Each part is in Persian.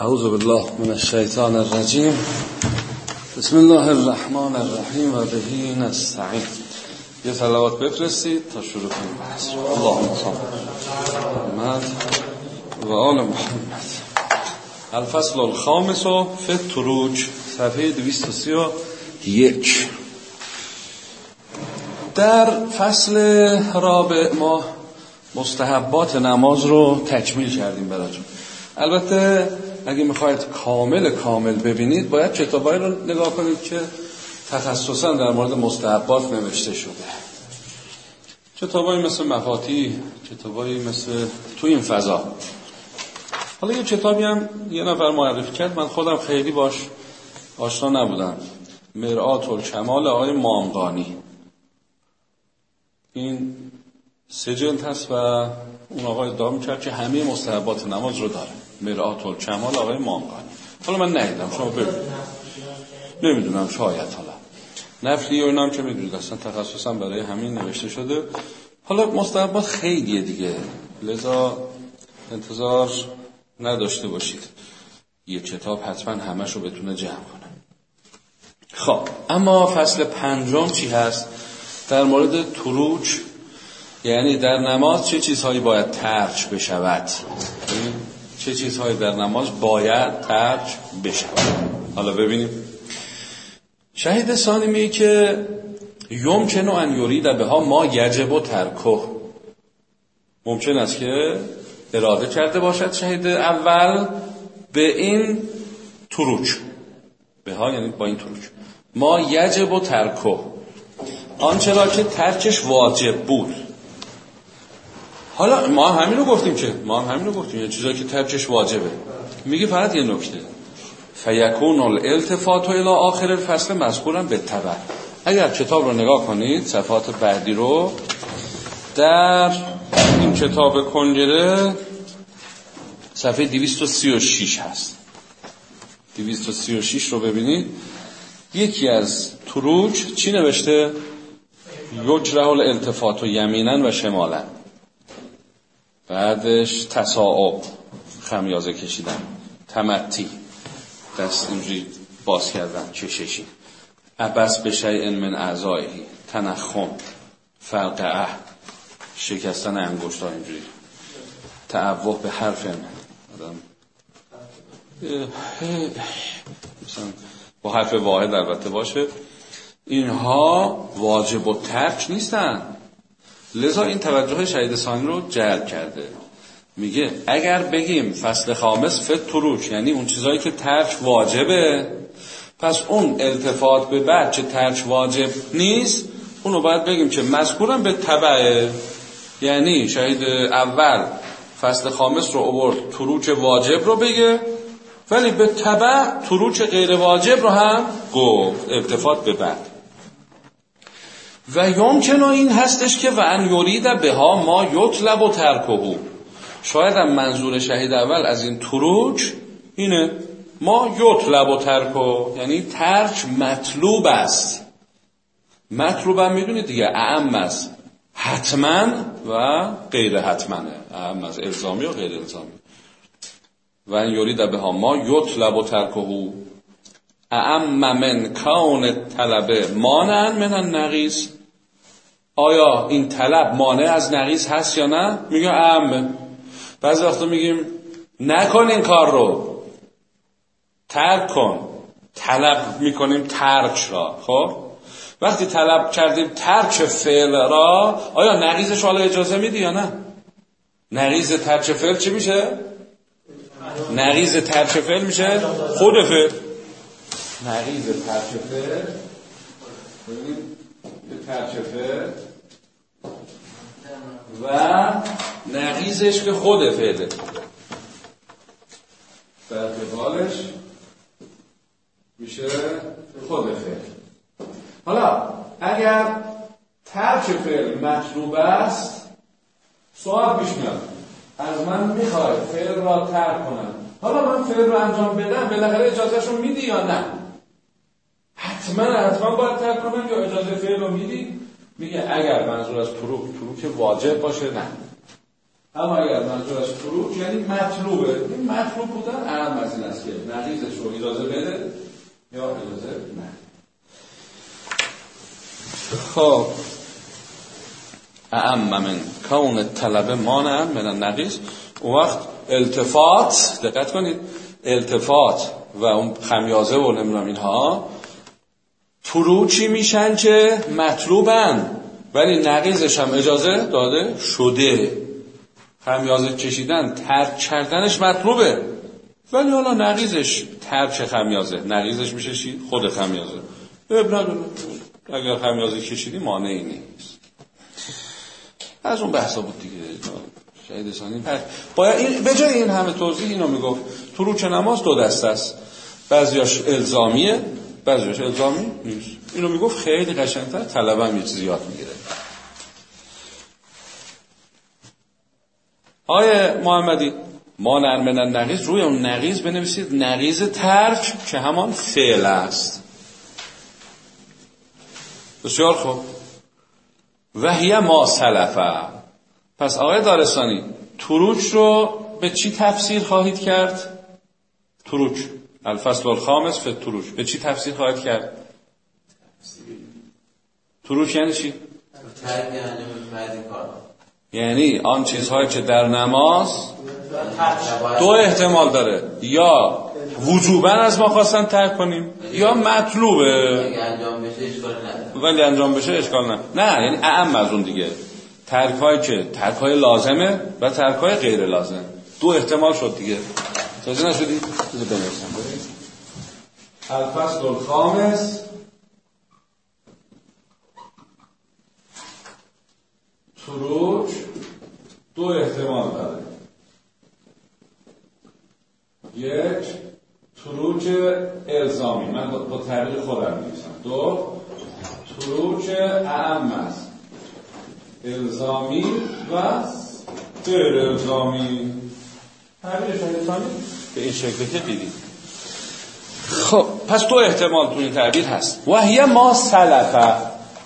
اعوذ بالله من الشیطان الرجیم بسم الله الرحمن الرحیم و بهی نستعین. یه صلوات بفرستید تا شروع کنیم. صل. محمد و آل محمد. الفصل الخامس و فت تروج صفحه 231 در فصل رابع ما مستحبات نماز رو تکمیل کردیم براتون. البته اگه می‌خواید کامل کامل ببینید باید کتابایی رو نگاه کنید که تخصصا در مورد مستحبات نوشته شده. کتابایی مثل مفاتی کتابایی مثل تو این فضا. حالا یه کتابی هم یه نفر معرفی کرد من خودم خیلی باش آشنا نبودم. مرآت الکمال آقای مامقانی این سه جلد هست و اون آقای ادعا می‌کرد که همه مستحبات نماز رو داره. مرآت الکمال آقای مامقانی حالا من ندیدم شما ببینید نمی‌دونم شاید حالا. نفلی و اینام که می‌دونید اصلا تخصصا برای همین نوشته شده. حالا مستحبات خیلیه دیگه. لذا انتظار نداشته باشید. یه کتاب حتما همش رو بتونه جمع کنه. خب اما فصل پنجم چی هست؟ در مورد تروج یعنی در نماز چه چیزهایی باید ترک بشود؟ چه چیزهایی در نماز باید ترک بشود حالا ببینیم. شهید ثانی میگه که یمکن ان یرید بها ما یجب و ترکه. ممکن است که اراده کرده باشد شهید اول به این تروج به ها یعنی با این تروج ما یجب و ترکه. آنچه را که ترکش واجب بود. حالا ما همین رو گفتیم که ما هم همین رو گفتیم. یه چیزایی که ترکش واجبه. میگه فقط یه نکته. فیکون الالتفات و الى آخر الفصل مذکورم به تبع اگر کتاب رو نگاه کنید صفحات بعدی رو در این کتاب کنگره صفحه 236 هست. 236 رو ببینید. یکی از تروج چی نوشته؟ یجره الالتفات و یمینن و شمالن بعدش تصاعب خمیازه کشیدن. تمتی. دست اینجوری باز کردن چششی عبس به شیء من اعضایی تنخم. فرقعه شکستن انگشت ها اینجوری. تعوه به حرف آدم. مثلا با حرف واحد البته باشه. اینها واجب و ترک نیستن. لذا این توجه شهید ثانی رو جلب کرده. میگه اگر بگیم فصل خامس فت تروش یعنی اون چیزایی که ترک واجبه پس اون التفات به بعد چه ترک واجب نیست اونو باید بگیم که مذکورم به تبعه یعنی شهید اول فصل خامس رو اوورد تروچ واجب رو بگه ولی به تبع تروچ غیر واجب رو هم گفت التفات به بعد. و یمکن این هستش که و ان یرید به ها ما یطلب و ترکهو. شاید هم منظور شهید اول از این تروج اینه. ما یطلب و ترکو یعنی ترک مطلوب است. مطلوب هم می‌دونید دیگه اعم است. حتما و غیر حتمنه اعم از الزامی و غیر الزامی. و ان یرید به ها ما یطلب و ترکهو. اعم من کون طلبه مانن من النقیص آیا این طلب مانع از نقیص هست یا نه؟ میگه اعم بعضی وقتا میگیم نکن این کار رو. ترک کن. طلب می‌کنیم ترک را. خب؟ وقتی طلب کردیم ترک فعل را آیا نقیضش حالا اجازه میدی یا نه؟ نقیض ترک فعل چی میشه؟ نقیض ترک فعل میشه خود فعل. نقیض ترک فعل. ترک فعل و نقیزش که خود فعله. در قبالش میشه خود فعل. حالا اگر ترک فعل مطلوب است سوال پیش میاد. از من می‌خوای فعل را ترک کنم. حالا من فعل رو انجام بدم بالاخره اجازهش رو میدی یا نه؟ حتما حتما باید ترک کنم یا اجازه فعل رو میدی؟ میگه اگر منظور از تروک تروک واجب باشه نه. اما اگر منظور از فروج یعنی مطلوبه. این مطلوب بودن اهم از این است که نقیزش رو اجازه بده یا اجازه نه. خب. اعم من کون طلبه مانع من النقیز اون وقت التفات دقت کنید التفات و اون خمیازه و نمی‌دونم اینها فروچی میشن که مطلوبن. ولی نقیزش هم اجازه داده؟ شده. خمیازه کشیدن ترک کردنش مطلوبه. ولی حالا نقیزش ترک خمیازه نقیزش میشه چی؟ خود خمیازه اگر خمیازه کشیدی مانعی نیست. از اون بحثا بود دیگه. شهید ثانی باید این به جای این همه توضیح اینو می‌گفت. تو نماز دو دست است. بعضیاش الزامیه. بعضیاش الزامی نیست اینو می‌گفت خیلی قشنگتر طلبه هم یه چیزی یاد می‌گیره. آیه محمدی ما نرمنن نقیز روی اون نقیز بنویسید. نقیز ترک که همان فعل است. بسیار خوب. وحیه ما سلفه پس آقای دارستانی تروچ رو به چی تفسیر خواهید کرد؟ تروچ الفصل الخامس فی تروچ به چی تفسیر خواهید کرد؟ تروچ یعنی چی؟ یعنی آن چیزهایی که در نماز دو احتمال داره. یا وجوبا از ما خواستن ترک کنیم یا مطلوبه. ولی انجام بشه اشکال نه. نه یعنی اعم از اون دیگه. ترک های که ترک های لازمه و ترک های غیر لازم. دو احتمال شد دیگه. توجه نشدی؟ بنویسم. الفصل الخامس. تروج دو احتمال داره. یک تروج الزامی. من با تغییر خودم میگیسم دو تروج اهم است. الزامی و غیر الزامی. تعبیرش به این شکل که دیدید خب. پس دو احتمال تو این تعبیر هست. و ما سلفه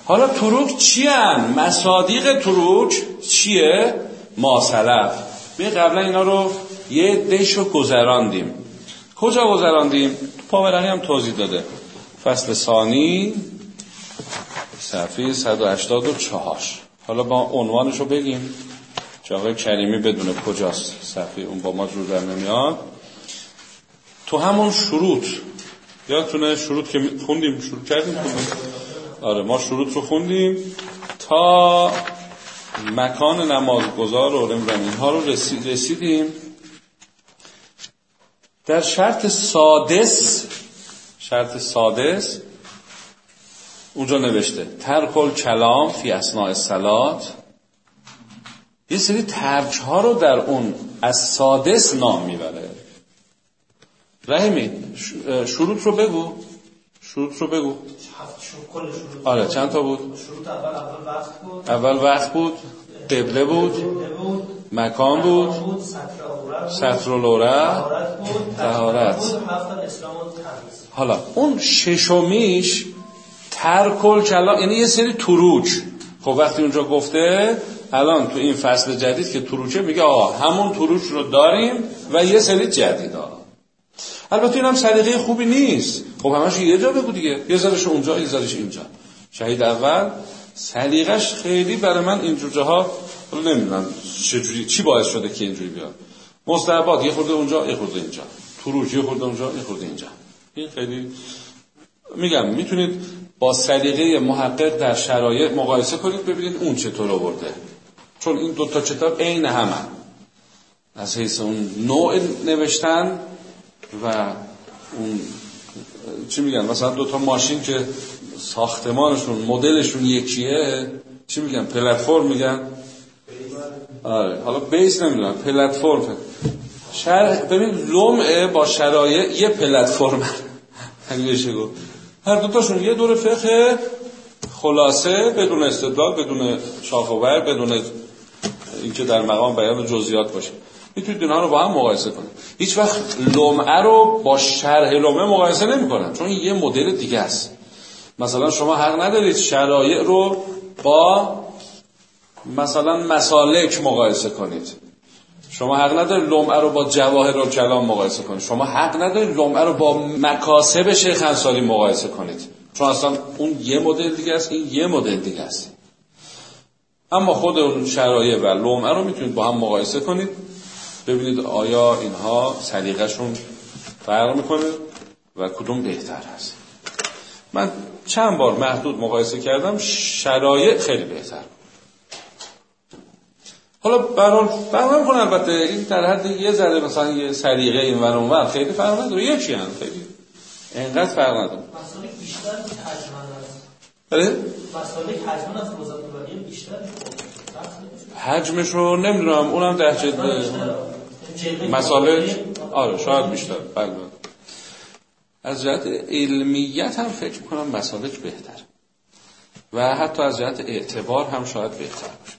حالا تروک چی هن؟ مصادیق تروک چیه؟ ما سلف. به قبلا اینا رو یه دشو گذراندیم. کجا گذراندیم؟ پاورقی هم توضیح داده. فصل ثانی صفحه 184 حالا با عنوانش رو بگیم. که آقای کریمی بدونه کجاست صفحه اون با ما رو در نمیاد. تو همون شروط یادتونه شروط که خوندیم؟ شروع کردیم؟ خوندیم. آره ما شروط رو خوندیم تا مکان نمازگذار رو نمی‌دونم اینها رو رسید رسیدیم. در شرط سادس شرط سادس اونجا نوشته ترکل کلام فی اسناء سلات یه سری ترک ها رو در اون از سادس نام می‌بره. رحیمی شروط رو بگو. شروط رو بگو. آره چند تا بود؟ شروط اول اول وقت بود. اول وقت بود قبله بود مکان بود سطر العوره تهارت حالا اون ششمیش ترکل کلام یعنی یه سری تروج خب وقتی اونجا گفته الان تو این فصل جدید که تروچه میگه آقا همون تروج رو داریم و یه سری جدید ها البته این هم سلیقه خوبی نیست. خب همش یه جا بگو دیگه. یه ذرش اونجا یه ذرش اینجا. شهید اول. سلیقش خیلی برای من اینجور جاها نمی‌دونم چجوری چی باعث شده که اینجوری بیاد. مستحبات یه خورده اونجا یه خورده اینجا. تروج یه خورده اونجا یه خورده اینجا. این خیلی میگم می‌تونید با سلیقه محقق در شرایط مقایسه کنید ببینید اون چطور آورده. چون این دوتا کتاب عین همه. از حیث اون نوع نوشتن و اون چی میگن؟ مثلا دوتا ماشین که ساختمانشون مدلشون یکیه چی میگن؟ پلتفرم میگن؟ آره. حالا بیس نمی‌دونم. پلتفرم. شرح ببین لمعه با شرایط یه پلتفرم. همیشه گفت. هر دوتاشون یه دور فقه خلاصه بدون استدلال بدون شاخوبر بدون اینکه در مقام بیان جزئیات باشه. می‌تونید اینها رو با هم مقایسه کنید. هیچ وقت لمعه رو با شرح لمعه مقایسه نمی‌کنن چون یه مدل دیگه است. مثلا شما حق ندارید شرایع رو با مثلا مسالک مقایسه کنید. شما حق ندارید لمعه رو با جواهر و کلام مقایسه کنید. شما حق ندارید لمعه رو با مکاسب شیخ انصاری مقایسه کنید. چون اصلا اون یه مدل دیگه است این یه مدل دیگه است. اما خود اون شرایع و لمعه رو می‌تونید با هم مقایسه کنید. ببینید آیا اینها سلیقه‌شون فرق می‌کنه و کدوم بهتر هست من چند بار محدود مقایسه کردم شرایع خیلی بهتر حالا برحال فرق نمی‌کنه البته این در حد یه ذره مثلا یه سلیقه این ور اون خیلی فرق نداره یکی هم خیلی اینقدر فرق نداره. بیشتر بله؟ حجمش رو نمی‌دونم اونم در جد مسائل آره شاید بیشتر. بله بله. از جهت علمیت هم فکر کنم مسالک بهتر. و حتی از جهت اعتبار هم شاید بهتر باشه.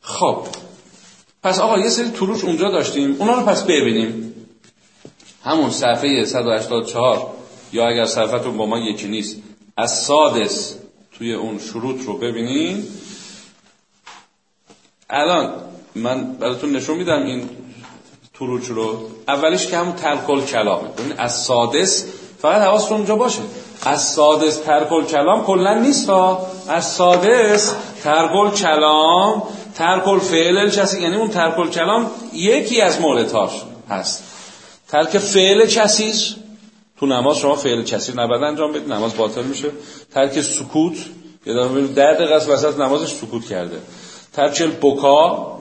خب. پس آقا یه سری تروش اونجا داشتیم. اونا رو پس ببینیم. همون صفحه 184 یا اگر صفحتون با ما یکی نیست از سادس توی اون شروط رو ببینیم. الان من براتون نشون میدم این تروج رو. اولیش که همون ترکل کلامه. ببین از سادس فقط حواستون اونجا باشه. از سادس ترکل کلام کلا نیست ها. از سادس ترکل کلام ترکل فعل کسی یعنی اون ترکل کلام یکی از موردهاش هست. ترک فعل کثیر تو نماز شما فعل کثیر نباید انجام بدید نماز باطل میشه. ترک سکوت. یه دفعه در دقیقه وسط نمازش سکوت کرده. ترک بکا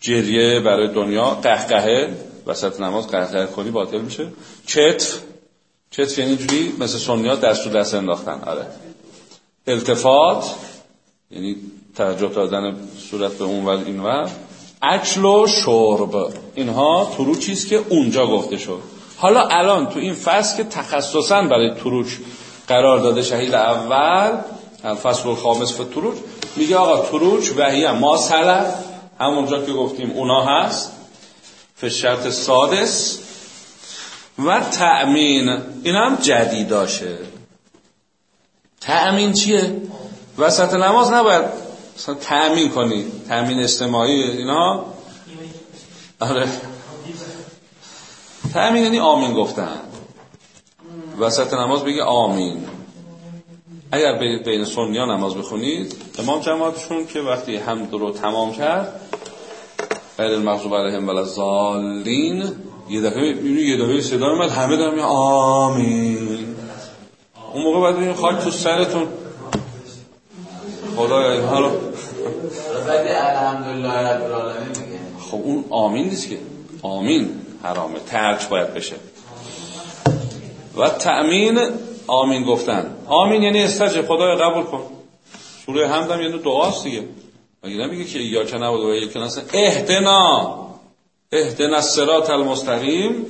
جریه برای دنیا. قهقهه وسط نماز قهقه کنی باطل میشه. چتف چتف یعنی جوری مثل سنیا دست تو دست انداختن. آره. التفات یعنی توجه دادن صورت به اون و این و اکل و شرب. اینها تروک چیز که اونجا گفته شد. حالا الان تو این فصل که تخصصا برای تروک قرار داده شهید اول الفصل الخامس فی التروک میگه آقا تروک و هی ما سلف همونجا که گفتیم اونا هست. فشرت سادس و تأمین این هم جدیداشه. تأمین چیه؟ وسط نماز نباید مثلا تأمین کنی. تأمین اجتماعی اینا. آره. تأمین یعنی آمین گفتن. وسط نماز بگی آمین. اگر بین سنیا نماز بخونید امام جماعتشون که وقتی حمد رو تمام کرد غیر المغضوب علیهم ولا الضالین یه دفعه یه دفعه صدا اومد همه دارن آمین. اون موقع بعد این خاک تو سرتون. خدا اینها رو الحمدلله رب العالمین خب اون آمین نیست که. آمین حرامه. ترک باید بشه. و تأمین آمین گفتن. آمین یعنی استجب خدای قبول کن. سوره حمد یعنی دعاست دیگه. مگه نمیگه که یا که نبود و یک نست اهدنا. اهدنا الصراط المستقیم.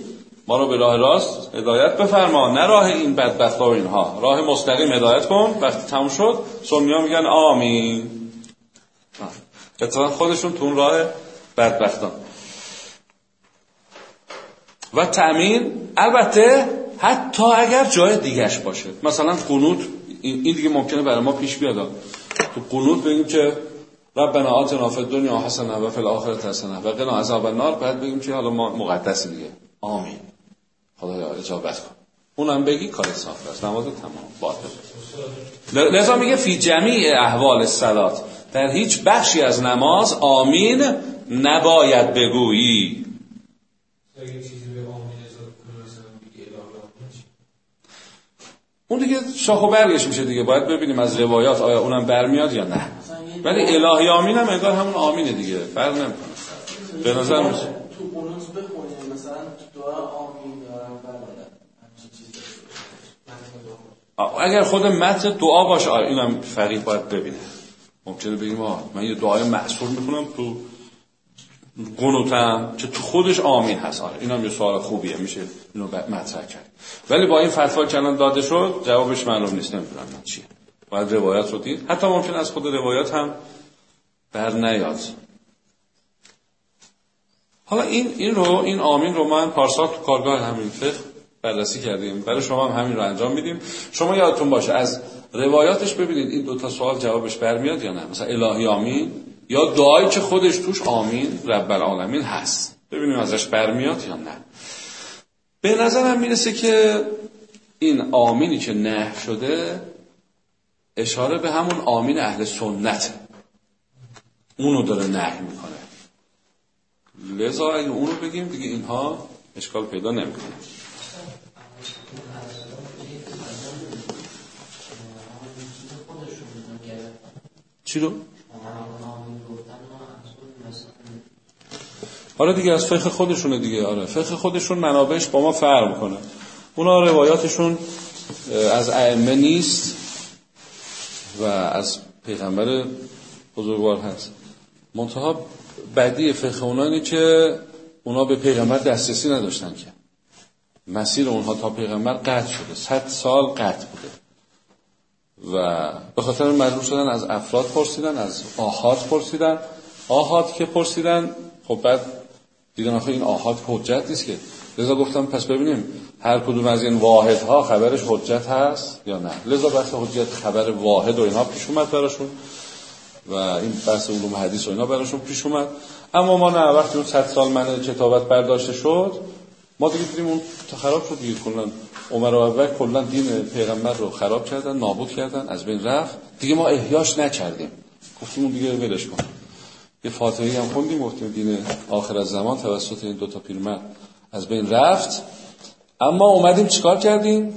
ما رو به راه راست هدایت بفرما. نه راه این بدبخت و اینها. راه مستقیم هدایت کن. وقتی تموم شد سنیا میگن آمین. اتفاقا خودشون تو اون راه بدبختان. و تأمین البته حتی اگر جای دیگهش باشه. مثلا قنوت این دیگه ممکنه برای ما پیش بیاد. تو قنوت بگیم که ربنا آتنا فی الدنیا حسنه و فی الاخره حسنه و قنا عذاب النار بعد بگیم که حالا ما مقدسی دیگه. آمین. خدایا اجابت کن. اونم بگی کار صاف است. نماز تمام. باطل. لذا میگه فی جمیع احوال الصلات در هیچ بخشی از نماز آمین نباید بگویی. اون دیگه شاخ و برگش میشه دیگه. باید ببینیم از روایات آیا اونم برمیاد یا نه. ولی الهی آمین هم انگار همون آمینه دیگه. فرق نمی‌کنه. به نظر میشه تو قنوت بخونیم مثلا تو دعا آمین دارم اگر خود متن دعا باشه اینم فقیه باید ببینه. ممکنه بگیم آه من یه دعای معصور می‌کنم تو قنوتم که تو خودش آمین هست. آره اینم یه سوال خوبیه میشه اینو مطرح کرد. ولی با این فتوا که داده شد جوابش معلوم نیست نمی‌دونم چیه. باید روایت رو دید. حتی ممکن از خود روایات هم بر نیاد. حالا این این رو این آمین رو من پارسال تو کارگاه همین فقه بررسی کردیم. برای شما هم همین رو انجام میدیم. شما یادتون باشه از روایاتش ببینید این دو تا سوال جوابش برمیاد یا نه. مثلا الهی آمین یا دعایی که خودش توش آمین رب العالمین هست. ببینیم ازش برمیاد یا نه. به نظرم می‌رسه که این آمینی که نه شده اشاره به همون آمین اهل سنت. اونو داره نه می‌کنه. لذا اگه اونو بگیم دیگه اینها اشکال پیدا نمی‌کنه. چی رو؟ آره دیگه از فقه خودشونه دیگه آره. فقه خودشون منابعش با ما فرق کنه اونا روایاتشون از ائمه نیست و از پیغمبر بزرگوار هست. منتها بدی فقه اونا اینه که اونا به پیغمبر دسترسی نداشتن که. مسیر اونها تا پیغمبر قطع شده. صد سال قطع بوده. و به خاطر مجبور شدن از افراد پرسیدن از آهات پرسیدن. آهات که پرسیدن خب بعد دیدن آخه این آهات حجت نیست که. لذا گفتم پس ببینیم هر کدوم از این واحدها خبرش حجت هست یا نه. لذا بحث حجت خبر واحد و اینها پیش اومد براشون و این بحث علوم حدیث و اینا براشون پیش اومد. اما ما نه وقتی اون صد سال من کتابت برداشته شد ما دیگه دیدیم اون خراب شد دیگه. کلا عمر و ابوبکر کلا دین پیغمبر رو خراب کردن نابود کردن از بین رفت. دیگه ما احیاش نکردیم. گفتیم اون دیگه ولش کن. یه فاتحی هم خوندیم گفتیم دین آخر از زمان توسط این دوتا پیرمرد از بین رفت. اما اومدیم چیکار کردیم؟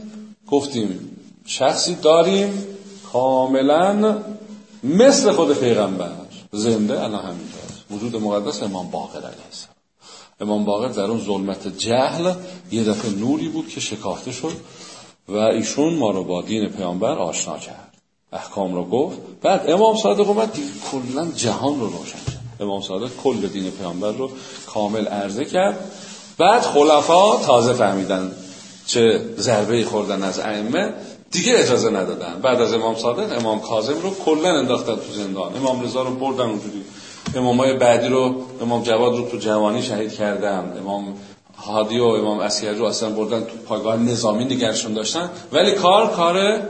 گفتیم شخصی داریم کاملا مثل خود پیغمبر. زنده الان همینجاست وجود مقدس امام باقر علیه السلام. امام باقر در اون ظلمت جهل یه دفعه نوری بود که شکافته شد و ایشون ما رو با دین پیامبر آشنا کرد. احکام رو گفت. بعد امام صادق اومد دیگه کلا جهان رو روشن کرد. امام صادق کل دین پیامبر رو کامل عرضه کرد. بعد خلفا تازه فهمیدن چه ضربه خوردن از ائمه دیگه اجازه ندادن. بعد از امام صادق امام کاظم رو کلا انداختن تو زندان. امام رضا رو بردن اونجوری. امامای بعدی رو امام جواد رو تو جوانی شهید کردن. امام هادی و امام اسیری رو اصلا بردن تو پایگاه نظامی نگرشون داشتن. ولی کار کار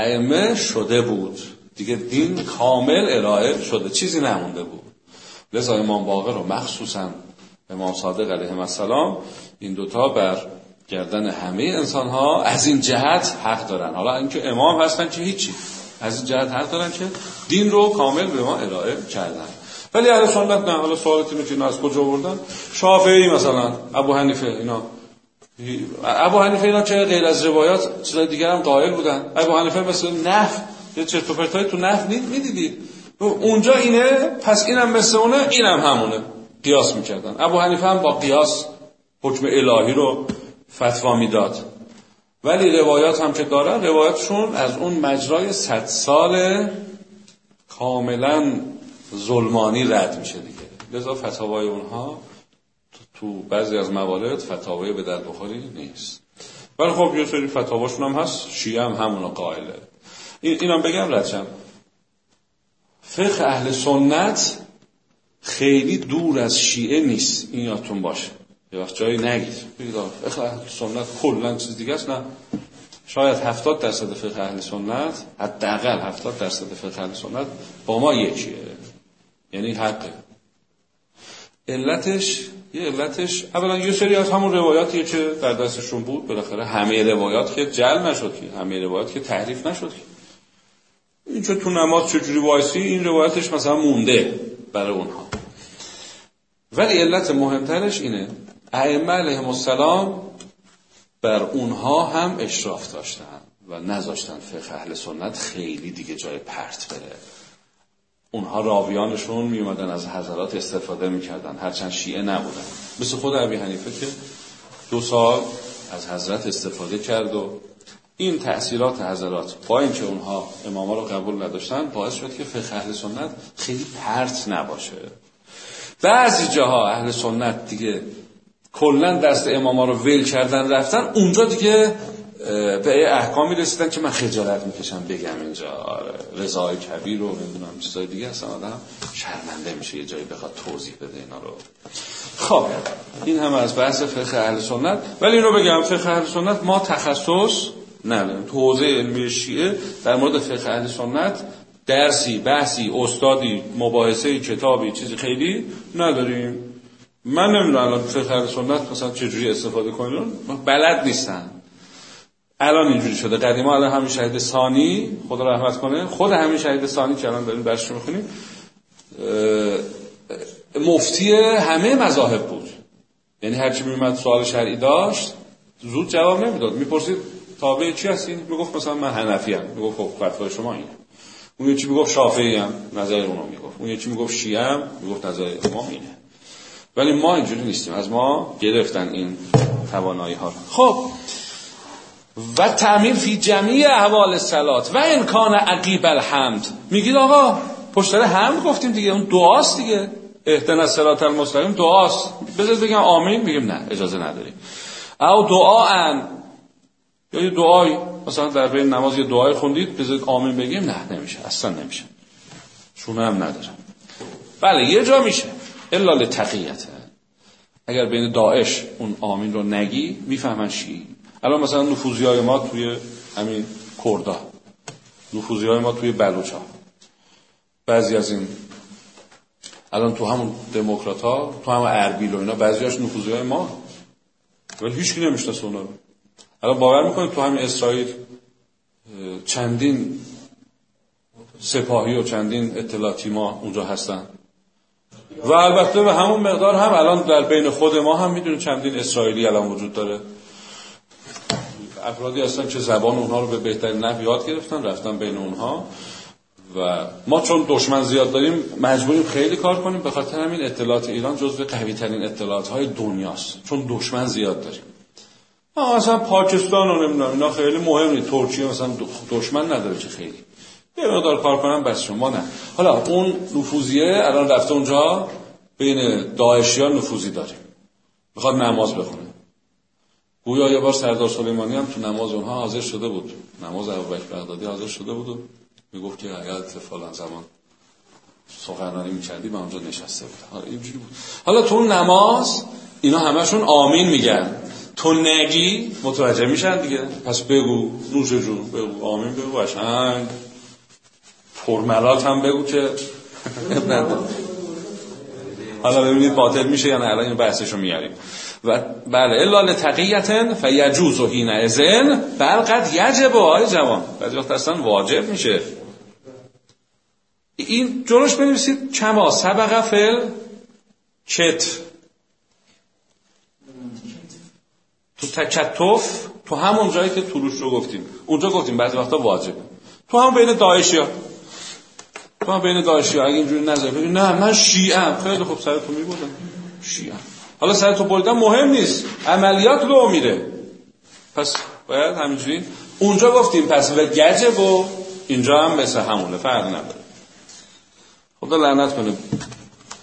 ائمه شده بود. دیگه دین کامل ارائه شده. چیزی نمونده بود. لذا امام باقر رو مخصوصا امام صادق علیه السلام این دوتا بر گردن همه انسان ها از این جهت حق دارن. حالا اینکه امام هستن که هیچی. از این جهت حق دارن که دین رو کامل به ما ارائه کردن. ولی اهل سنت نه. حالا سوالت اینو که از کجا آوردن؟ شافعی مثلا ابو حنیفه اینا. ابو حنیفه اینا چه غیر از روایات چیزای دیگر هم قائل بودن. ابو حنیفه مثل نف یه چرت و تو نف می‌دیدید اونجا اینه پس اینم مثل اونه اینم همونه. قیاس می‌کردن. ابو حنیفه هم با قیاس حکم الهی رو فتوا می‌داد. ولی روایات هم که دارن روایاتشون از اون مجرای صد سال کاملا ظلمانی رد میشه دیگه. لذا فتاوای اونها تو بعضی از موارد فتاوای به در بخوری نیست. ولی خب یه سری فتاواشون هم هست شیعه هم همونو قائله. این اینم بگم ردشم فقه اهل سنت خیلی دور از شیعه نیست. این یادتون باشه. یه وقت جایی نگید بگید فقه اهل سنت کلا چیز دیگه است؟ نه. شاید هفتاد درصد فقه اهل سنت حداقل هفتاد درصد فقه اهل سنت با ما یکیه. یعنی حقه. علتش یه علتش اولا یه سری از همون روایاتی که در دستشون بود. بالاخره همه روایات که جل نشد که همه روایات که تحریف نشد که. این تو نماز چجوری وایسی این روایتش مثلا مونده برای اونها. ولی علت مهمترش اینه ائمه علیهم السلام بر اونها هم اشراف داشتن و نذاشتن فقه اهل سنت خیلی دیگه جای پرت بره. اونها راویانشون میومدن از حضرات استفاده می‌کردن. هرچند شیعه نبودن. مثل خود عبی حنیفه که دو سال از حضرت استفاده کرد و این تأثیرات حضرات با اینکه اونها اماما رو قبول نداشتن باعث شد که فقه اهل سنت خیلی پرت نباشه. بعضی جاها اهل سنت دیگه کلا دست اماما رو ول کردن رفتن. اونجا دیگه به احکامی رسیدن که من خجالت می‌کشم بگم اینجا آره رضای کبیر رو نمی‌دونم چیزای دیگه اصلا آدم شرمنده میشه یه جایی بخواد توضیح بده اینا رو. خب این هم از بحث فقه اهل سنت. ولی این رو بگم فقه اهل سنت ما تخصص نداریم. تو حوزه علمی شیعه در مورد فقه اهل سنت درسی بحثی استادی مباحثه کتابی چیزی خیلی نداریم. من نمی‌دونم الان فقه سنت مثلا چجوری استفاده کنیم. بلد نیستن الان اینجوری شده. قدیما الان همین شهید ثانی خدا رحمت کنه. خود همین شهید ثانی که الان داریم برش می‌خونیم مفتی همه مذاهب بود. یعنی هرچی میومد سوال شرعی داشت زود جواب نمی‌داد. می‌پرسید تابع چی هستین؟ می‌گفت مثلا من حنفی ام. می‌گفت خب فتوای شما اینه. اون یکی می‌گفت شافعی ام نظر اونو می‌گفت. اون یکی می‌گفت شیعه ام می‌گفت نظر امام اینه. ولی ما اینجوری نیستیم. از ما گرفتن این توانایی ها خب و تعمیر فی جمعی احوال سلات و امکان عقیب الحمد. میگید آقا پشتر هم گفتیم دیگه اون دعاست دیگه. اهدنا الصراط المستقیم دعاست. بذارید بگم آمین میگیم نه اجازه نداریم. او دعا ان یا یه دعایی مثلا در بین نماز یه دعای خوندید بذارید آمین بگیم نه نمیشه اصلا نمیشه. شونه هم ندارم. بله یه جا میشه. الا لتقیته اگر بین داعش اون آمین رو نگی می‌فهمن چی؟ الان مثلا نفوذی های ما توی همین کردا نفوذی های ما توی بلوچ ها بعضی از این الان تو همون دموکرات ها تو همون اربیل و اینا بعضی هاش نفوذی های ما. ولی هیچ کی نمی‌شناسه اونا رو. الان باور می‌کنید تو همین اسرائیل چندین سپاهی و چندین اطلاعاتی ما اونجا هستن. و البته به همون مقدار هم الان در بین خود ما هم می‌دونید چندین اسرائیلی الان وجود داره. افرادی هستن که زبان اونها رو به بهترین نحو یاد گرفتن رفتن بین اونها. و ما چون دشمن زیاد داریم مجبوریم خیلی کار کنیم. به خاطر همین اطلاعات ایران جزو قوی ترین اطلاعات های دنیاست. چون دشمن زیاد داریم. مثلا پاکستان رو نمی‌دونم اینا خیلی مهم نیست ترکیه مثلا دشمن نداره چه خیلی. یه مقدار کار کنم بس شما نه. حالا اون نفوذیه الان رفته اونجا بین داعشی ها نفوذی داریم می‌خواد نماز بخونه. گویا یه بار سردار سلیمانی هم تو نماز اونها حاضر شده بود. نماز ابوبکر بغدادی حاضر شده بود و می‌گفت که حیات فلان زمان سخنرانی می‌کردی به اونجا نشسته بود حالا اینجوری بود. حالا تو نماز اینا همشون آمین میگن. تو نگی متوجه میشن دیگه. پس بگو نوش جون بگو آمین بگو قشنگ. فرملات هم بگو که حالا ببینید باطل میشه یا نه. الان این بحثشو میاریم. و بله الا لتقیتن فیجوز و هین ازن بل قد یجب های جوان. بعضی وقت اصلا واجب میشه. این جلوش بنویسید کما سبق فل کت تو تکتف تو همون جایی که طولوش رو گفتیم. اونجا گفتیم بعضی وقتا واجب. تو هم بین داعشی ها تو هم بین داعشی ها اگه اینجوری نظر نه من شیعم. خیلی خوب سر تو میبودم شیعم. حالا سر تو بریدن مهم نیست. عملیات رو میره پس باید همینجوری اونجا گفتیم پس و گجه و اینجا هم مثل همونه فرق نداره. خدا لعنت کنه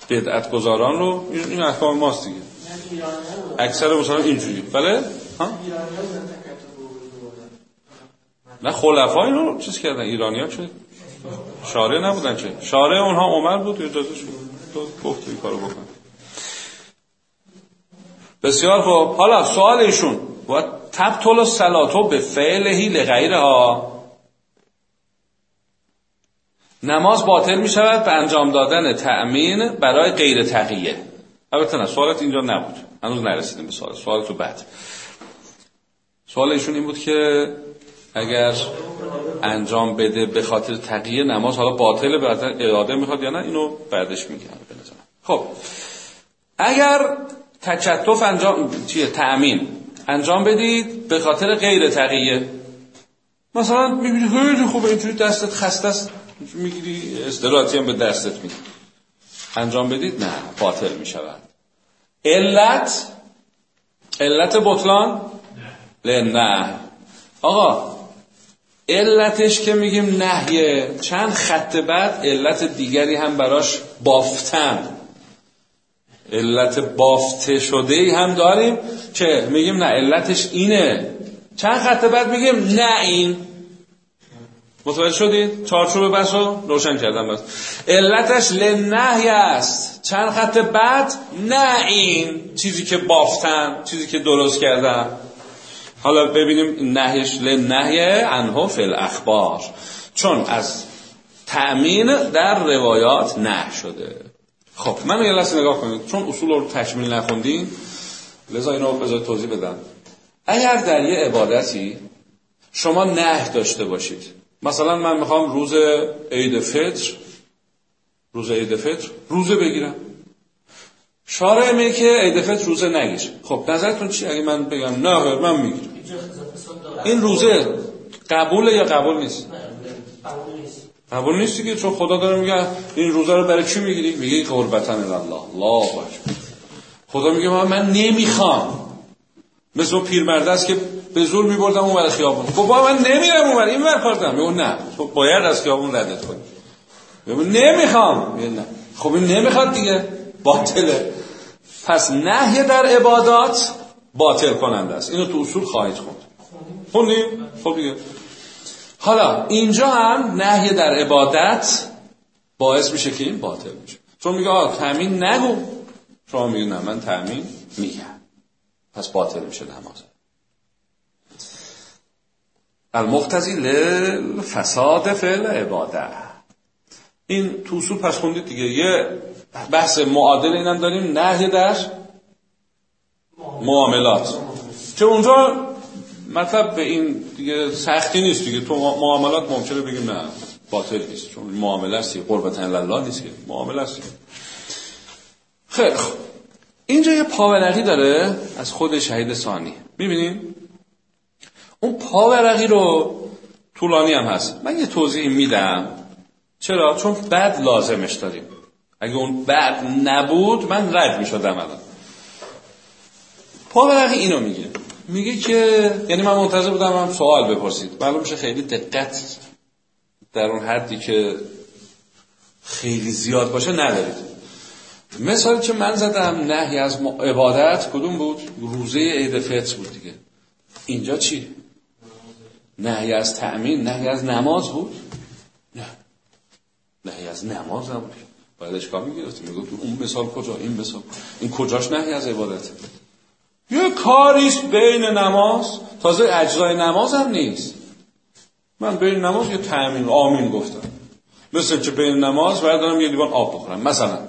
بدعت گذاران رو. این احکام ماست دیگه. اکثر مثلا اینجوری. بله؟ ها؟ نه خلفای اینو چیز کردن. ایرانی ها چه؟ شارع نبودن چه؟ شارع اونها عمر بود اجازه شد. تو گفت این کارو بکن. بسیار خوب. حالا سوال ایشون. و تبتل سلاتو به فعلهی لغیرها. نماز باطل می شود به انجام دادن تأمین برای غیر تقیه. البته نه سوالت اینجا نبود. هنوز نرسیدیم به سوال. سوال تو بعد. سوال ایشون این بود که اگر انجام بده به خاطر تقیه نماز حالا باطل بعد اراده می‌خواد یا نه اینو بعدش میگم. خب. اگر تکتف انجام چیه؟ تأمین. انجام بدید به خاطر غیر تقیه. مثلا می‌بینی خیلی خوبه اینجوری دستت خسته است می‌گیری استراتی هم به دستت می‌گیری انجام بدید؟ نه باطل می‌شود علت؟ علت بطلان؟ نه. آقا علتش که میگیم نهیه چند خط بعد علت دیگری هم براش بافتن. علت بافته شده ای هم داریم که میگیم نه علتش اینه. چند خط بعد میگیم نه این. متوجه شدید؟ چارچوب بس رو روشن کردم بس. علتش لنهی است. چند خط بعد نه این. چیزی که بافتن چیزی که درست کردن حالا ببینیم نهیش لنهی انهو فی الاخبار. چون از تأمین در روایات نه شده. خب من یه لحظه نگاه کنید. چون اصول رو تکمیل نخوندین لذا اینو بذار توضیح بدم. اگر در یه عبادتی شما نه داشته باشید مثلا من می‌خوام روز عید فطر روز عید فطر روزه بگیرم. شارع میگه که عید فطر روزه نگیر خب نظرتون چی؟ اگه من بگم نه من می‌گیرم. این روزه قبوله یا قبول نیست. قبول نیست قبول نیست دیگه چون خدا داره میگه این روزه رو برای چی می‌گیری؟ میگه قربتن الله الله خدا میگه من, من نمی‌خوام. مثل اون پیرمرده است که به زور میبردم اون ور خیابون. خب با من نمیرم اون ور این ور کار دارم میگه نه. تو باید از خیابون ردت کنی. نمی‌خوام. نه. خب این نمی‌خواد دیگه. باطله. پس نهی در عبادات باطل کننده است. اینو تو اصول خواهید خوند. خوندیم خب دیگه. حالا اینجا هم نهی در عبادت باعث میشه که این باطل میشه. چون میگه آه تامین نگو شما میگه نه من تامین میگم. پس باطل میشه نماز. المقتضی للفساد فعل عباده این تو اصول پس خوندید دیگه. یه بحث معادل اینم داریم. نهی در معاملات. که اونجا مطلب به این دیگه سختی نیست دیگه. تو معاملات ممکنه بگیم نه باطل نیست. چون معامله است قربت الله نیست که. معامله است. خب اینجا یه پاورقی داره از خود شهید ثانی. می‌بینیم اون پاورقی رو طولانی هم هست. من یه توضیح میدم. چرا؟ چون بعد لازمش داریم. اگه اون بعد نبود من رد می‌شدم الان. پاورقی اینو میگه. میگه که یعنی من منتظر بودم هم سوال بپرسید. معلوم میشه خیلی دقت در اون حدی که خیلی زیاد باشه ندارید. مثالی که من زدم نهی از عبادت کدوم بود؟ روزه عید فطر بود دیگه. اینجا چی؟ نهی از تأمین نهی از نماز بود؟ نه. نهی از نماز نبود. باید اشکال می‌گرفتی می‌گفت اون مثال کجا این مثال. این کجاش نهی از عبادت؟ یه کاریست بین نماز. تازه اجزای نماز هم نیست. من بین نماز یه تأمین آمین گفتم. مثل که بین نماز باید دارم یه لیوان آب بخورم مثلا.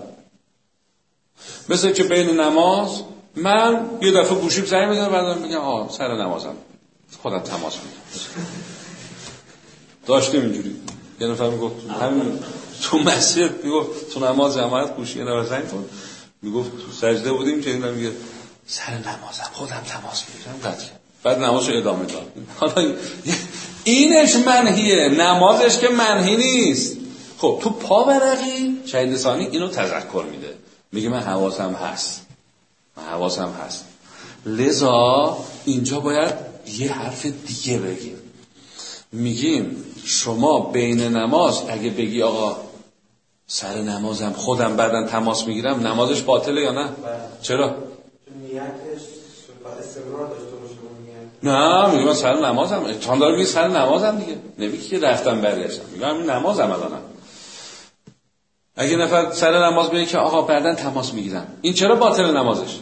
مثل که بین نماز من یه دفعه گوشیم زنگ می‌زنم بعد میگم آه سر نمازم. خودم تماس میگم داشتیم اینجوری. یه نفر می‌گفت همین تو مسجد می‌گفت تو نماز جماعت گوشی یه نفر زنگ کن می‌گفت تو سجده بودیم که اینا میگه سر نمازم خودم تماس می‌گیرم قطعه بعد نمازشو ادامه داد. حالا اینش منهیه نمازش که منهی نیست. خب تو پا برقی شهید ثانی اینو تذکر میده. میگه من حواسم هست. من حواسم هست. لذا اینجا باید یه حرف دیگه بگیم. میگیم شما بین نماز اگه بگی آقا سر نمازم خودم بعدا تماس می‌گیرم نمازش باطله یا نه؟ چرا؟ نه میگه من سر نمازم. چون داره سر نمازم دیگه. نمیگه که رفتم برگشتم میگه من نمازم الانم اگه نفر سر نماز بگه که آقا بعدا تماس می‌گیرم. این چرا باطل نمازش؟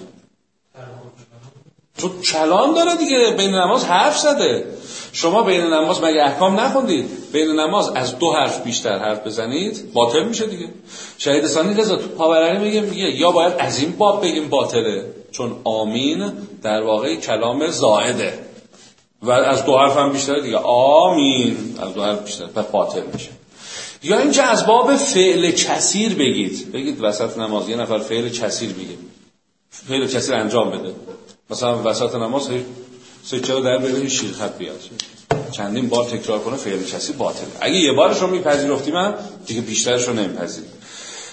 تو کلام داره دیگه بین نماز حرف زده. شما بین نماز مگه احکام نخوندید؟ بین نماز از دو حرف بیشتر حرف بزنید باطل میشه دیگه. شهید ثانی رضا تو پاورقی میگه میگه یا باید از این باب بگیم باطله چون آمین در واقع کلام زائده. و از دو حرف هم بیشتر دیگه. آمین از دو حرف بیشتر و باطل میشه. یا اینکه از باب فعل کثیر بگید. بگید وسط نماز یه نفر فعل کثیر بگید فعل کثیر انجام بده. مثلا وسط نماز سجده رو در بره شیر خط بیاد چندین بار تکرار کنه فعل کثیر باطل اگه یه بارش رو میپذیرفتی من دیگه بیشترش رو نمیپذیرم.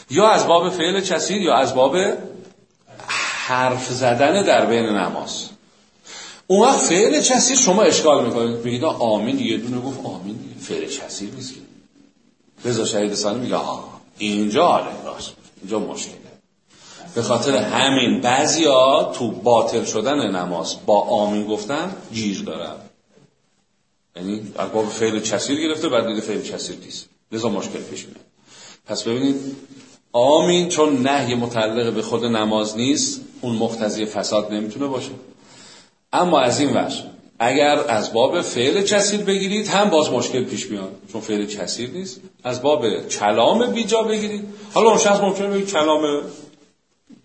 یا از باب فعل کثیر یا از باب حرف زدن در بین نماز. اون وقت فعل کثیر شما اشکال می‌کنید. بگید آمین. یه دونه گفت آمین. فعل کثیر نیست رضا شهید سانی میگه آه اینجا آره راست. اینجا مشکله به خاطر همین بعضیا تو باطل شدن نماز با آمین گفتن گیر دارن. یعنی باب فعل کثیر گرفته بعد دیده فعل کثیر نیست. لذا مشکل پیش میاد. پس ببینید آمین چون نهی متعلق به خود نماز نیست اون مقتضی فساد نمی‌تونه باشه. اما از این وجه اگر از باب فعل کثیر بگیرید هم باز مشکل پیش میاد. چون فعل کثیر نیست از باب کلام بیجا بگیرید. حالا اون شخص ممکنه بگید کلام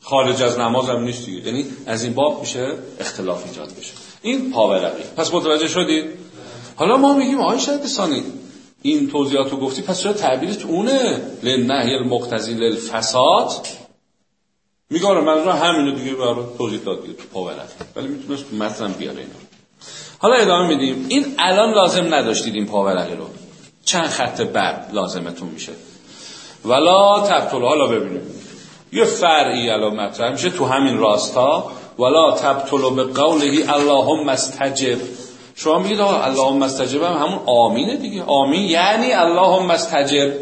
خارج از نماز هم نیست دیگه. یعنی از این باب میشه اختلاف ایجاد بشه. این پاورقی. پس متوجه شدید؟ حالا ما میگیم آقای شهید ثانی این توضیحاتو گفتی پس چرا تعبیرت اونه؟ لنهی المقتضی للفساد. میگه آره منظور همینو دیگه برای توضیح داد دیگه تو پاورقی. ولی می‌تونست تو متن بیاره اینو حالا ادامه میدیم. این الان لازم نداشتید این پاورقی رو. چند خط بعد لازمتون میشه. ولا تبتل حالا ببینیم. یه فرعی الان مطرح میشه تو همین راستا. ولا تبتل به قوله اللهم استجب. شما میگید اللهم استجب هم همون آمینه دیگه. آمین یعنی اللهم استجب.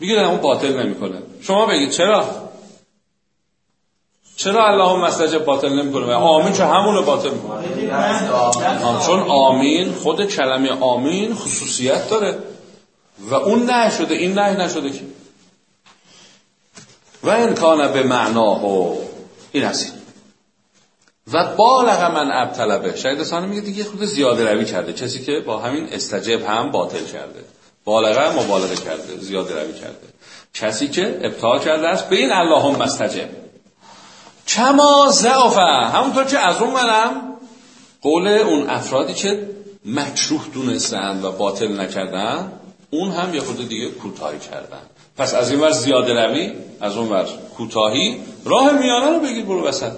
میگید همون باطل نمی‌کنه. شما بگید چرا؟ چرا اللهم استجب باطل نمی‌کنه؟ آمین چون همون باطل می‌کنه. چون آمین خود کلمه آمین خصوصیت داره. و اون نه شده این نه نشده که. و امکان به معناه این هستید و بالغ من ابتلبه. شاید ثانی میگه دیگه خود زیاده روی کرده. کسی که با همین استجب هم باطل کرده. بالغه مبالغه کرده. زیاده روی کرده. کسی که ابتال کرده است به این اللهم استجب کما ضعفه همونطور که از اون منم قول اون افرادی که مکروه دونستن و باطل نکردن اون هم یه خود دیگه کوتاهی کردن. پس از این ور زیاده روی از اون ور کوتاهی راه میانه رو بگیر برو وسط.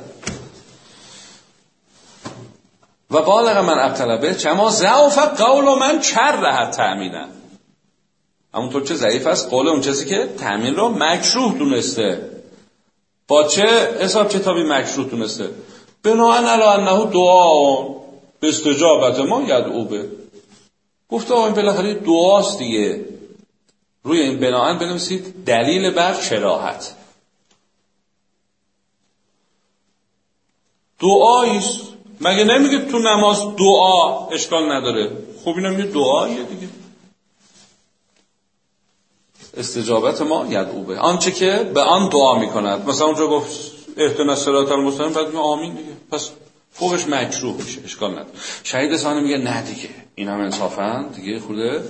و بالغ من ابتلبه چما ضعف قول من چر رهت تأمینن همونطور چه ضعیف است قول اون کسی که تأمین رو مکروه دونسته. با چه حساب کتابی مکروه دونسته؟ بناهن علا انه دعا به استجابت ما یدعو به. گفته آقا این بالاخره دعاست دیگه. روی این بناهن بنویسید دلیل بر شراحت دعاییست مگه نمیگه تو نماز دعا اشکال نداره؟ خب اینم یه دعاییه دیگه. استجابت ما یدعو به آنچه که به آن دعا می‌کند. مثلا اونجا گفت اهدنا الصراط المستقیم. بعد میگه آمین دیگه. پس فوقش مکروه میشه. اشکال نداره. شهید سانه میگه نه دیگه. این هم انصافا دیگه خورده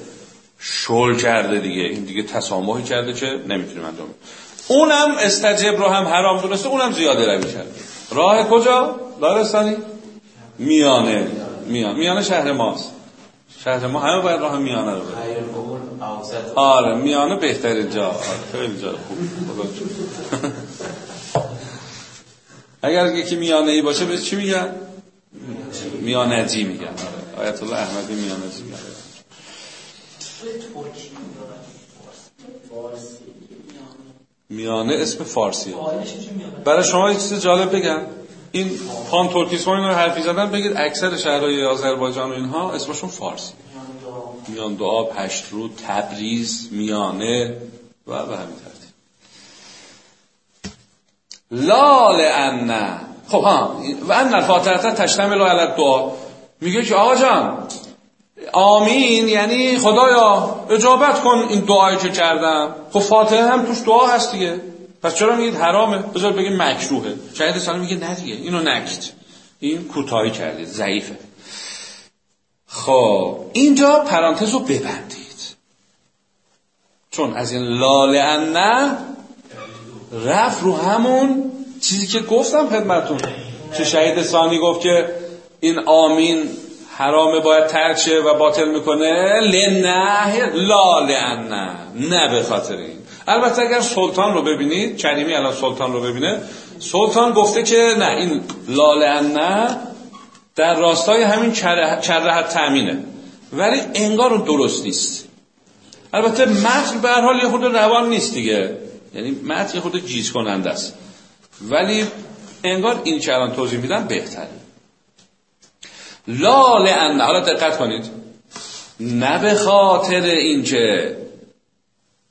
شل کرده دیگه. این دیگه تسامحی کرده که نمی‌تونیم انجام اونم استجب رو هم حرام دونسته اونم زیاده روی کرده راه کجا؟ دارستانی؟ میانه. میانه میانه شهر ماست. شهر ما همه باید راه میانه رو بریم آره میانه بهترین جا. خیلی جا. خوب. اگر یکی میانه ای باشه به چی میگن؟ میانه جی میگن. آره. آیت الله احمدی میانه اسم فارسیه برای شما یک چیز جالب بگم. این پان ترکیسمان رو حرفی زدن بگید اکثر شهرهای آذربایجان و اینها اسمشون فارسی. میان دعا پشترو تبریز میانه و به همین ترتیب. لا لان خب ها. و ان الفاتحه تشتمل علی دعا میگه که آقا جان آمین یعنی خدایا اجابت کن این دعایی که کردم. خب فاتحه هم توش دعا هست دیگه. پس چرا میگید حرامه؟ بذار بگیم مکروهه. شاید سال میگه نه دیگه. اینو نگید این کوتاهی کردید. ضعیفه. خب اینجا پرانتز رو ببندید. چون از این لاله نه رفت رو همون چیزی که گفتم خدمتون. که شهید ثانی گفت که این آمین حرامه باید ترچه و باطل می‌کنه؟ لنه لا لانه نه به خاطر این. البته اگر سلطان رو ببینید کریمی الان سلطان رو ببینه سلطان گفته که نه این لا لانه در راستای همین چرحت تامینه ولی انگار درست نیست. البته متن به هر حال یه خود روان نیست دیگه. یعنی متن یه خود جیز کننده است. ولی انگار این که الان توضیح میدم بهتره. لا لان حالا دقت کنید. نه به خاطر اینکه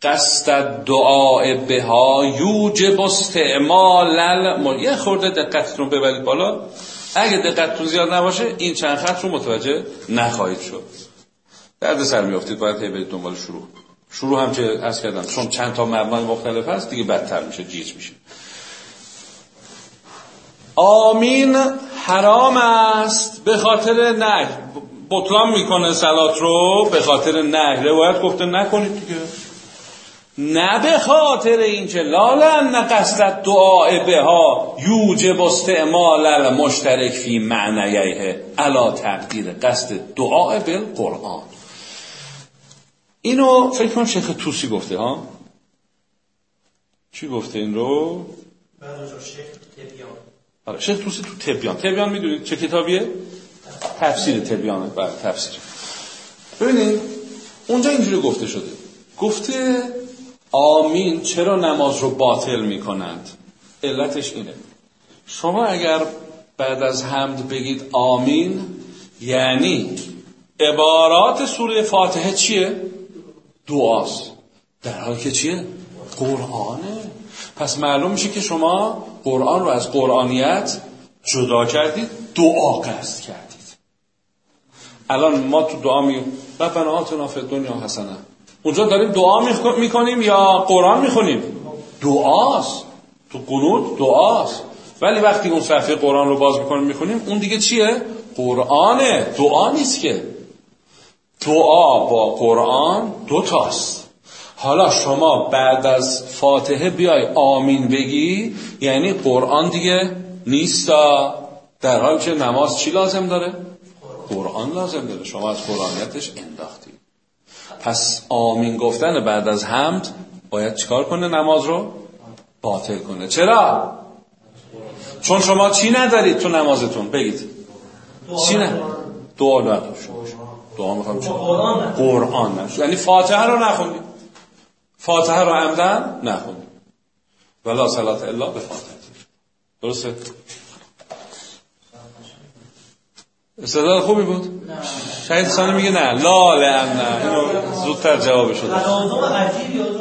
قصد دعا بها یوجب استعمال الم... یه خورده دقتتون ببرید بالا. اگه دقتتون زیاد نباشه این چند خط رو متوجه نخواهید شد. درد سر میافتید باید هی برید دنبال شروع. شروع هم که از کردم چون چند تا مبنا مختلف هست دیگه بدتر میشه جیز میشه. آمین. حرام است به خاطر نه بطلان می‌کنه سلات رو به خاطر نه روایت گفته نکنید دیگه. نه به خاطر اینکه لالن قصد دعا به ها یوجب استعمال المشترک فی معنیه. علا تقدیر قصد دعا به قرآن اینو فکر کنم شیخ توسی گفته ها؟ چی گفته این رو؟ آره شیخ توسی تو تبیان. تبیان می‌دونید چه کتابیه؟ تفسیر تبیانه بله تفسیر. ببینید اونجا اینجوری گفته شده. گفته آمین چرا نماز رو باطل می‌کنند؟ علتش اینه. شما اگر بعد از حمد بگید آمین یعنی عبارات سوره فاتحه چیه؟ دعاست. در حالی که چیه؟ قرآنه. پس معلوم میشه که شما قرآن رو از قرآنیت جدا کردید دعا قصد کردید. الان ما تو دعا میگیم ربنا آتنا دنیا حسنه. اونجا داریم دعا می‌کنیم یا قرآن می‌خونیم؟ دعاست. تو قنوت دعاست. ولی وقتی اون صفحه قرآن رو باز می‌کنیم می‌خونیم اون دیگه چیه؟ قرآنه. دعا نیست که. دعا با قرآن دو تاست. حالا شما بعد از فاتحه بیای آمین بگی یعنی قرآن دیگه نیستا. در حالی که نماز چی لازم داره؟ قرآن لازم داره. شما از قرآنیتش انداختی. پس آمین گفتن بعد از حمد باید چیکار کنه نماز رو؟ باطل کنه. چرا؟ چون شما چی ندارید تو نمازتون؟ بگید. چی نه؟ دعا ندارید دعا می‌خوام قرآن یعنی فاتحه رو نخوندید. فاتحه رو عمدن؟ نخوندید ولا صلات الا به فاتحه. درسته؟ استدلال خوبی بود؟ شهید خانه میگه نه. لا لعن. نه اینو زودتر جواب شده تلازم عجیبی درست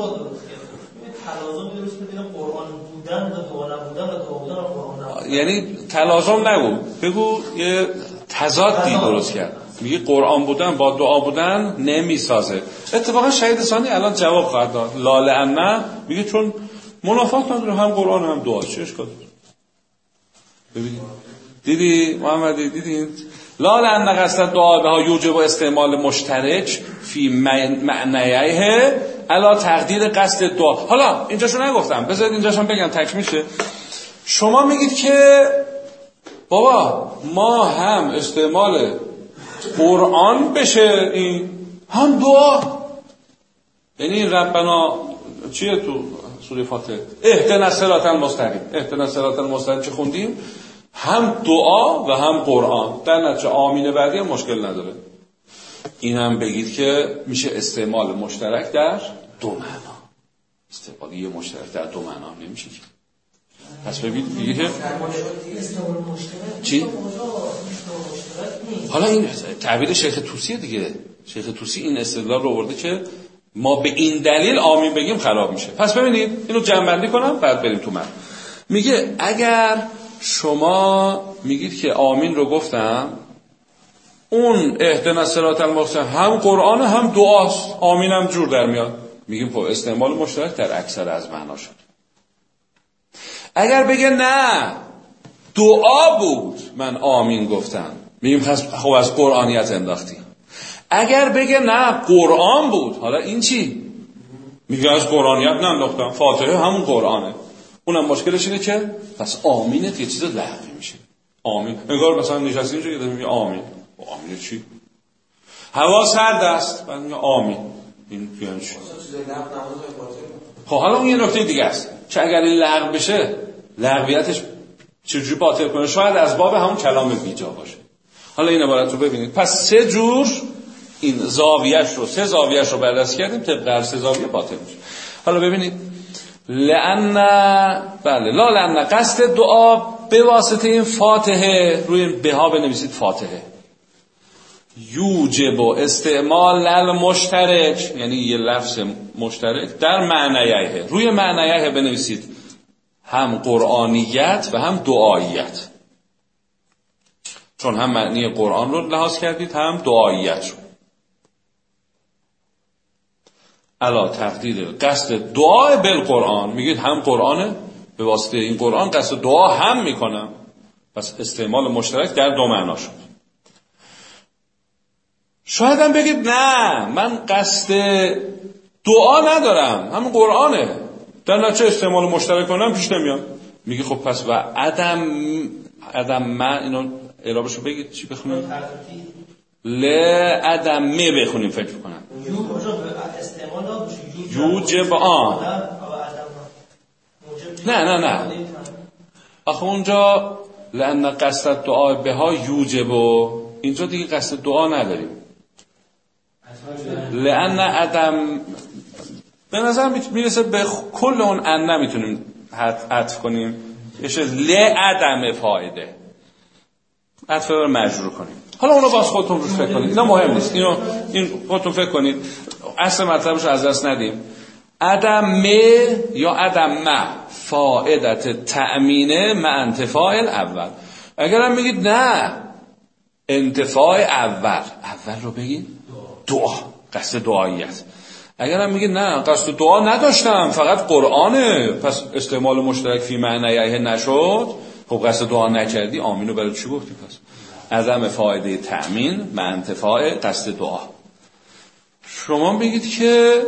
تلازم درست بین قرآن بودن و دعا نبودن و دعا بودن و قرآن یعنی تلازم نگو بگو یه تضادی درست کرد. میگه قرآن بودن با دعا بودن نمی‌سازه. اتفاقا شهید ثانی الان جواب خواهد داد. لا لعن نه میگه چون منافات نداره هم قرآن هم دعا چه اشکال ببینید دیدی محمدی؟ دیدین لا لان قصد دعا ها یوجب استعمال مشترک فی معنیه. الا تقدیر قصد دعا. حالا اینجاشو نگفتم. بذارید اینجاشو بگم. تکمیل شه شما میگید که بابا ما هم استعمال قرآن بشه این هم دعا. یعنی ربنا چیه تو سوره فاتحه؟ اهدنا الصراط المستقیم. اهدنا الصراط المستقیم. چه خوندیم؟ هم دعا و هم قرآن. در نتیجه آمین بعدی هم مشکل نداره. این هم بگید که میشه استعمال مشترک در دو معنا. استعمال یه مشترک در دو معنا نمیشه که. پس ببینید دیگه. چی؟ حالا این تعبیر شیخ توسی دیگه. شیخ توسی این استدلال رو آورده که ما به این دلیل آمین بگیم خراب میشه. پس ببینید اینو جنبندی کنم بعد بریم تو من میگه اگر شما میگید که آمین رو گفتم اون اهدنا صراط المستقیم هم قرآن هم دعاست. آمین هم جور در میاد. میگیم خب استعمال مشترک در اکثر از معنا شد. اگر بگه نه دعا بود من آمین گفتم. میگیم خب از قرآنیت انداختی. اگر بگه نه قرآن بود. حالا این چی؟ میگه از قرآنیت ننداختم فاتحه همون قرآنه. اونم مشکلش اینه که پس آمینت یه چیز لغوی میشه. آمین. انگار مثلا نشستی اینجا یه میگه آمین. آمین چی؟ هوا سرد است. بعد میگه آمین. این یعنی چی؟ خب حالا اون یه نکته دیگه است. چه اگر این لغو بشه لغویتش چجوری باطل کنه؟ شاید از باب همون کلام بیجا باشه. حالا این عبارت رو ببینید. پس سه جور این زاویهش رو سه زاویهش رو بررسی کردیم طبق هر سه زاویه باطل میشه. حالا ببینید. لعن بله. لا لعن قصد دعا به واسطه این فاتحه. روی به ها بنویسید فاتحه. یوجب و استعمال لل مشترک. یعنی یه لفظ مشترک در معنیه روی معنیه بنویسید. هم قرآنیت و هم دعاییت. چون هم معنی قرآن رو لحاظ کردید هم دعاییت رو. علا تقدیر قصد دعا قرآن میگید هم قرآنه؟ به واسطه این قرآن قصد دعا هم می‌کنم. پس استعمال مشترک در دو معنا شد. شاید هم بگید نه من قصد دعا ندارم. همین قرآنه. در نتیجه استعمال مشترک کنم پیش نمیاد میگه خب پس و عدم عدم من اینو اعرابشو بگید چی بخونیم؟ ل می بخونیم فکر کنم یوجب آن نه نه نه. آخه اونجا لان قصد دعا به ها یوجب و اینجا دیگه قصد دعا نداریم. لان عدم به نظر می‌رسه به کل اون ان نمی‌تونیم عطف کنیم. یه ل عدم فایده عطف رو مجبور کنیم. حالا اونو باز خودتون روش فکر کنید. اینا مهم نیست. اینو این خودتون فکر کنید. اصل مطلبش از دست ندیم. عدم یا عدم ما؟ فائدت تأمینه مع انتفاع اول اگر هم بگید نه انتفاع اول. اول رو بگید. دعا. قصد دعاییت اگر هم میگید نه قصد دعا نداشتم. فقط قرآنه. پس استعمال مشترک فی معنیه نشد. خب قصد دعا نکردی آمینو برای چی گفتی؟ پس عدم فایده تأمین منتفاع قصد دعا. شما بگید که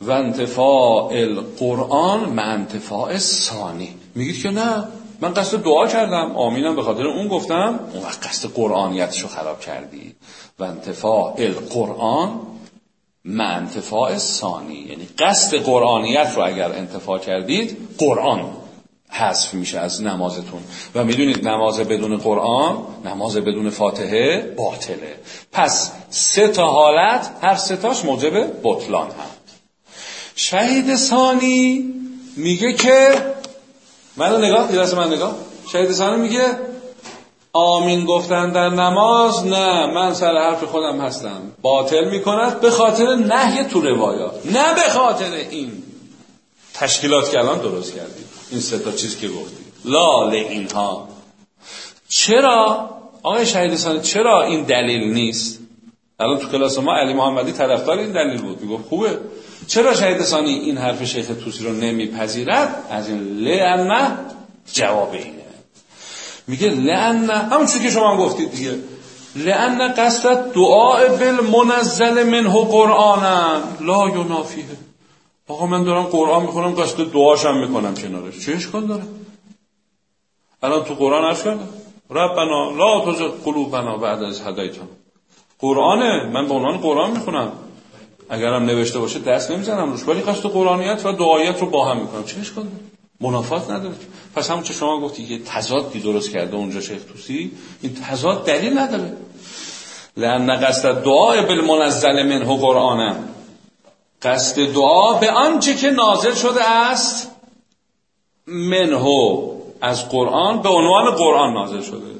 و انتفاع القرآن منتفاع ثانی. میگید که نه من قصد دعا کردم. آمینم به خاطر اون گفتم. اون وقت قصد قرآنیتشو خراب کردی. و انتفاع القرآن منتفاع ثانی. یعنی قصد قرآنیت رو اگر انتفاع کردید قرآن. حذف میشه از نمازتون. و می‌دونید نماز بدون قرآن نماز بدون فاتحه باطله. پس سه تا حالت هر سه تاش موجب بطلان هم. شهید ثانی میگه که منو نگاه یه من نگاه. شهید ثانی میگه آمین گفتن در نماز؟ نه من سر حرف خودم هستم. باطل می‌کند به خاطر نهی تو روایات. نه به خاطر این. تشکیلات که الان درست کردید این سه تا چیز که گفتی. لال اینها. چرا؟ آقای شهید چرا این دلیل نیست؟ الان تو کلاس ما علی محمدی طرفدار این دلیل بود. می‌گفت خوبه. چرا شهید این حرف شیخ توسی رو نمیپذیرد؟ از این لعنه جواب اینه. میگه لعنه همون که شما هم گفتید دیگه. لعنه قصد دعا بالمنزل منه قرآن لا ینافیه. آقا من دارم قرآن می‌خونم قصد دعاشم می‌کنم کنارش. چه اشکال داره؟ الان تو قرآن عرض کردم. ربنا لا تزغ قلوبنا بعد از هدایتنا. قرآنه من به عنوان قرآن می‌خونم. اگرم نوشته باشه دست نمی‌زنم روش. ولی قصد قرآنیت و دعایت رو با هم می‌کنم. چه اشکال داره؟ منافات نداره. پس همون چه شما گفتی که تضادی درست کرده اونجا شیخ توسی این تضاد دلیل نداره. لان قصد دعا بالمنزل منه قرآنه. قصد دعا به آنچه که نازل شده است منهو از قرآن به عنوان قرآن نازل شده.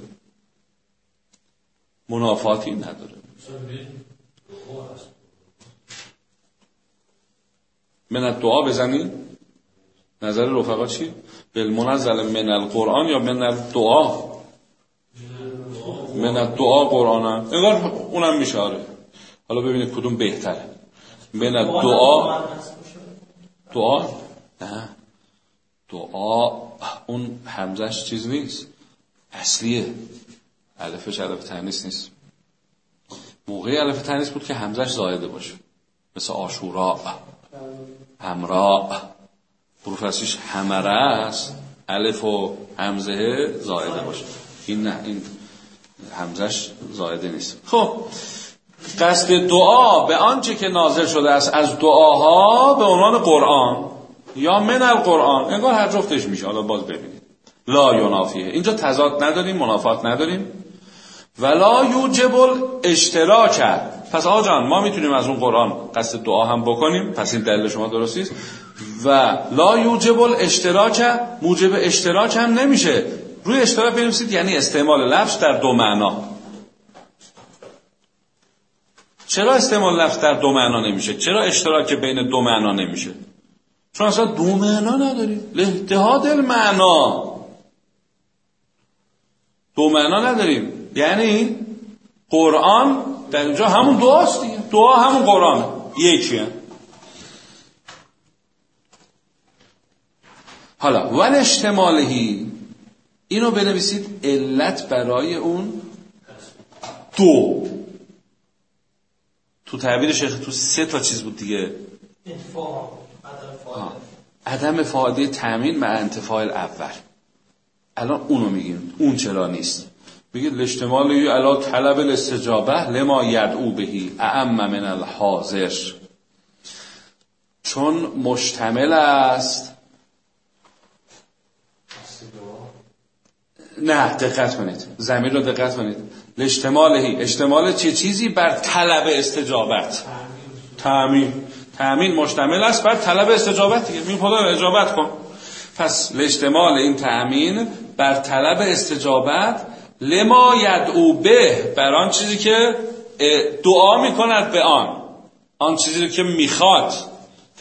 منافاتی نداره. من دعا بزنی؟ نظر رفقا چی؟ بالمنزل من القرآن یا من الدعا من الدعا قرآن انگار اونم میشه آره. حالا ببینید کدوم بهتره. من دعا دعا نه. دعا اون همزش چیز نیست. اصلیه. علفش علف تنیس نیست. موقعی علف تنیس بود که همزش زایده باشه. مثل آشورا همرا حروف همره است. الف و همزه زایده باشه. این نه این همزش زایده نیست. خب. قصد دعا به آنچه که نازل شده است از دعاها به عنوان قرآن یا من القرآن. انگار هر جفتش میشه. حالا باز ببینید. لا ینافیه اینجا تضاد نداریم منافات نداریم. ولا یوجب اشتراک پس آقا جان ما می‌تونیم از اون قرآن قصد دعا هم بکنیم. پس این دلیل شما درست است و لا یوجب اشتراک موجب اشتراک هم نمیشه. روی اشتراک بنویسید یعنی استعمال لفظ در دو معنا. چرا استعمال لفظ در دو معنا نمیشه؟ چرا اشتراک بین دو معنا نمیشه؟ چون اصلا دو معنا نداریم لحتهاد المعنا. دو معنا نداریم یعنی قرآن در اینجا همون دعاست دیگه. دعا همون قرآن. یکیه حالا ول اجتمالهی اینو بنویسید علت برای اون دو. تو تعبیر شیخ تو سه تا چیز بود دیگه. عدم. فایده تامین مع انتفاع الاول الان اونو میگیم. اون چرا نیست؟ بگید الاجتمال یو علا طلب الاستجابه لما یدعو بهی اعم من الحاضر. چون مشتمل است. نه دقت کنید. زمین رو دقت کنید. الاجتمالهی اجتمال چه چیزی؟ بر طلب استجابت. تامین تامین مشتمل است بر طلب استجابت دیگه. می خدا اجابت کن. پس اجتمال این تامین بر طلب استجابت. لما یدعو به بر آن چیزی که دعا می‌کند به آن. آن چیزی که می‌خواد.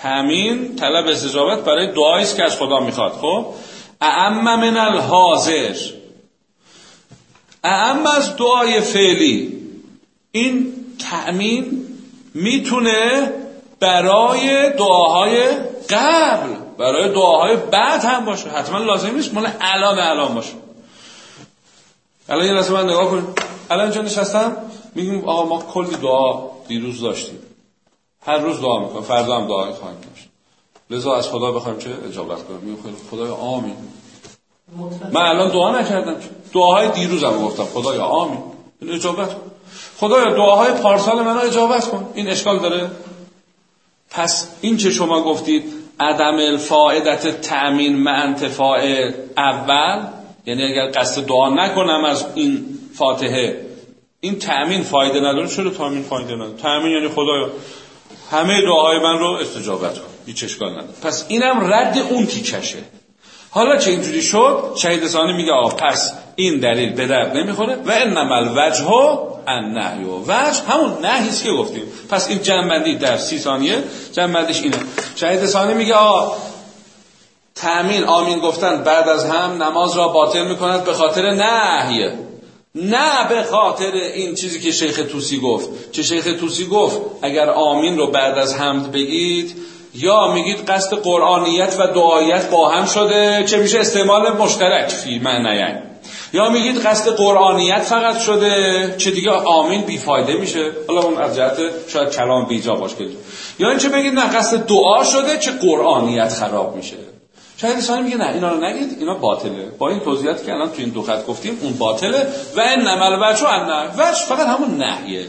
تامین طلب استجابت برای دعایی است که از خدا می‌خواد. خب؟ اعم من الحاضر. اعم از دعای فعلی. این تأمین می‌تونه برای دعاهای قبل برای دعاهای بعد هم باشه. حتما لازم نیست مال الان الان باشه. الان یه لحظه نگاه کنیم الان اینجا نشستم میگیم آقا ما کلی دعا دیروز داشتیم. هر روز دعا می‌کنم فردا هم دعا خواهیم داشت. لذا از خدا بخوایم چه اجابت کنیم خدای آمین. من الان دعا نکردم. دعاهای دیروزم گفتم. خدایا آمین. این اجابت کن. خدایا دعاهای پارسال منو اجابت کن. این اشکال داره؟ پس این چه شما گفتید؟ عدم الفائدت تأمین مع انتفاع اول؟ یعنی اگر قصد دعا نکنم از این فاتحه این تأمین فایده نداره؟ چرا تأمین فایده نداره؟ تأمین یعنی خدایا. همه دعاهای من رو استجابت کن. هیچ اشکال نداره. پس اینم رد اون تیکشه. حالا چه اینجوری شد؟ شهید ثانی میگه آه پس این دلیل به درد نمی‌خوره. و انما الوجه النهی. و وجه همون نهیست که گفتیم. پس این جنبندی در سی ثانیه جنبندیش اینه. شهید ثانی میگه آه تأمین آمین گفتن بعد از هم نماز را باطل می‌کند به خاطر نهیه نه به خاطر این چیزی که شیخ توسی گفت. چه شیخ توسی گفت اگر آمین رو بعد از حمد بگید یا میگید قصد قرآنیت و دعایت با هم شده چه میشه استعمال مشترک فی معنی یا میگید قصد قرآنیت فقط شده چه دیگه آمین بیفایده میشه. حالا اون از جهت شاید کلام بیجا باشه یا اینچه بگید نه قصد دعا شده چه قرآنیت خراب میشه. شاید انسان میگه نه اینا رو نگید اینا باطله. با این توضیحاتی که الان تو این دو خط گفتیم اون باطله. و این نمل وجه و وجه فقط همون نهیه.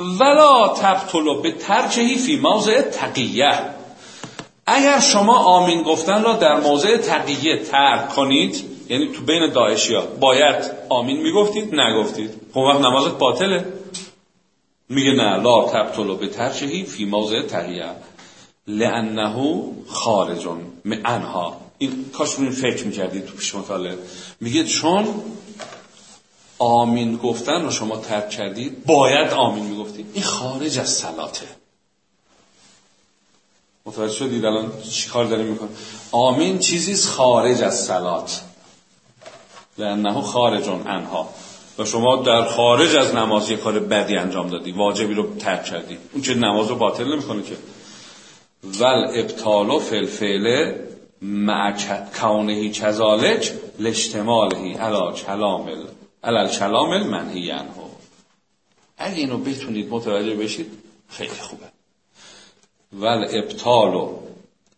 ولا تبتلو به ترچهی فی موضع تقیه اگر شما آمین گفتن را در موضع تقیه ترک کنید یعنی تو بین داعشی ها باید آمین می‌گفتید نگفتید. خب وقت نمازت باطله. میگه نه لا تبتلو به ترچهی فی موضع تقیه. لانه خارجون عنها این کاش رو فکر می‌کردید تو پیش مطالعه. میگه چون آمین گفتن رو شما ترک کردید باید آمین می‌گفتید این خارج از سلاته متوجه شدید الان چی کار داریم میکن آمین چیزیست خارج از سلات لانه خارجون انها. و شما در خارج از نماز یه کار بدی انجام دادی واجبی رو ترک کردی. اون چه نماز رو باطل نمی‌کنه که. ول ابطال فل فعل مع کونه چزالک لشتمالهی علا کلامل علل کلام المنهی عنه. اگه اینو بتونید متوجه بشید خیلی خوبه. ول ابطالو.